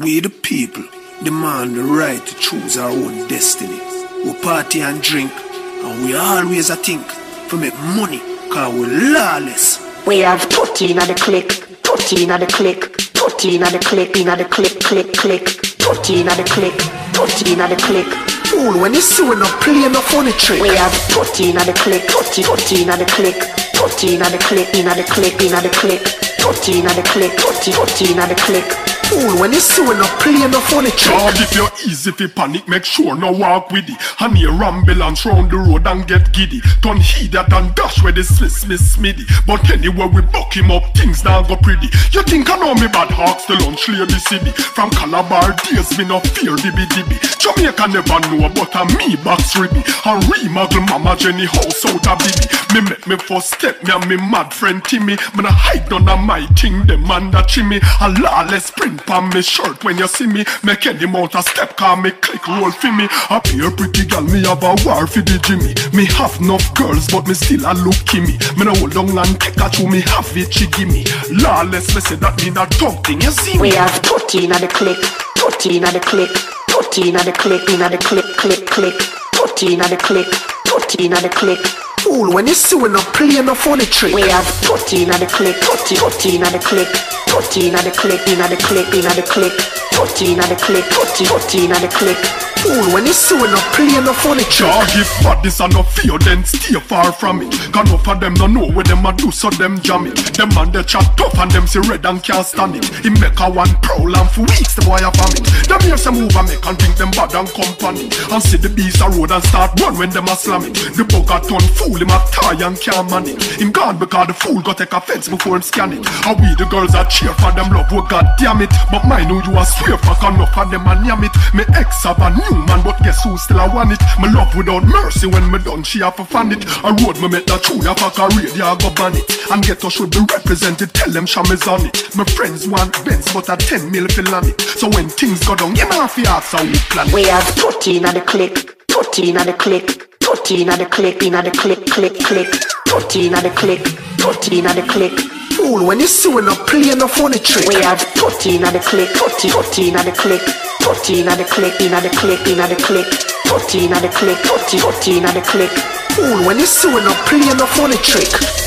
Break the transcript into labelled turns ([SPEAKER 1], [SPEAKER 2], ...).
[SPEAKER 1] We the people demand the right to choose our own destiny. We party and drink, and we always a think to make money, cause we lawless.
[SPEAKER 2] We have put in at the click, put in at the click, put in at the click, in the click, click, click, put in at the click, put in at the click.
[SPEAKER 1] Fool, when you see we not play no funny trick.
[SPEAKER 2] We have put in at the click, put in, put in at the click, put in at the click, in the click, in the click, put in at the click, put in, put in at the click.
[SPEAKER 1] Fool, when you see we not play no funny trick.
[SPEAKER 3] If you're easy fi panic, make sure no walk with it. And you ambulance round the road and get giddy. Turn that and dash where the Smith Smith Smitty. But anywhere we buck him up, things now go pretty. You think I know me bad hawks the lunch lady city. From Calabar days, me no fear dibby dibby. Jamaica never know but a me box ribby. And remodel mama Jenny house out a bibi. Me make me first step, me and me mad friend Timmy. Me no hide none my thing, the man that chimmy. A lawless print on me shirt when you see me. Make any mount a step, call me click roll for me. A pure pretty girl, me have a war for the Jimmy. Me have enough girls, but me still a look me. Me no hold on and take a chew, me have it, she give me. Lawless, me say that mean a dog thing, you see
[SPEAKER 2] We have put in at the click, put in at the click, put in at the click, in the click, click, click, put in at the click, put in at the click.
[SPEAKER 1] Fool, when you see we not play no funny trick.
[SPEAKER 2] We have put in at the click, put in, put in at the click, put in at the click, in at the click, in at the click, put in at the click, put in, put in at the click.
[SPEAKER 1] Fool, when you see we not play no funny trick.
[SPEAKER 3] Dog if badness and no fear, then stay far from it. Cause enough of them no know what them a do, so them jam it. Them man they chat tough and them see red and can't stand it. He make a one prowl and for weeks the boy a vomit. Them move and make and think them bad and company. And see the beast a road and start run when them a slam it. The bug a turn fool, him a tie and can't man it. Him gone because the fool got take offense before him scan it. And we the girls a cheer for them love, oh god damn it. But mine know you a swear can enough of them a yam it. Me ex have a new man, but guess who still a want it? Me love without mercy when me done, she have to fan it. A road me make that tune, a fuck a radio, I go ban it. And get should be represented, tell them Sham is on it. My friends want Benz, but a 10 mil fi land it. So when things go down, you know fi ask how we
[SPEAKER 2] have put in the click, put in the click, put in the click, in the click, click, click, put in the click, put in the click.
[SPEAKER 1] Fool, when you see we not play no funny trick.
[SPEAKER 2] We have put in the click, put in, put in the click, put in the click, in the click, in the click, put in the click, put in, put in the click.
[SPEAKER 1] Fool, when you see we not play no funny trick.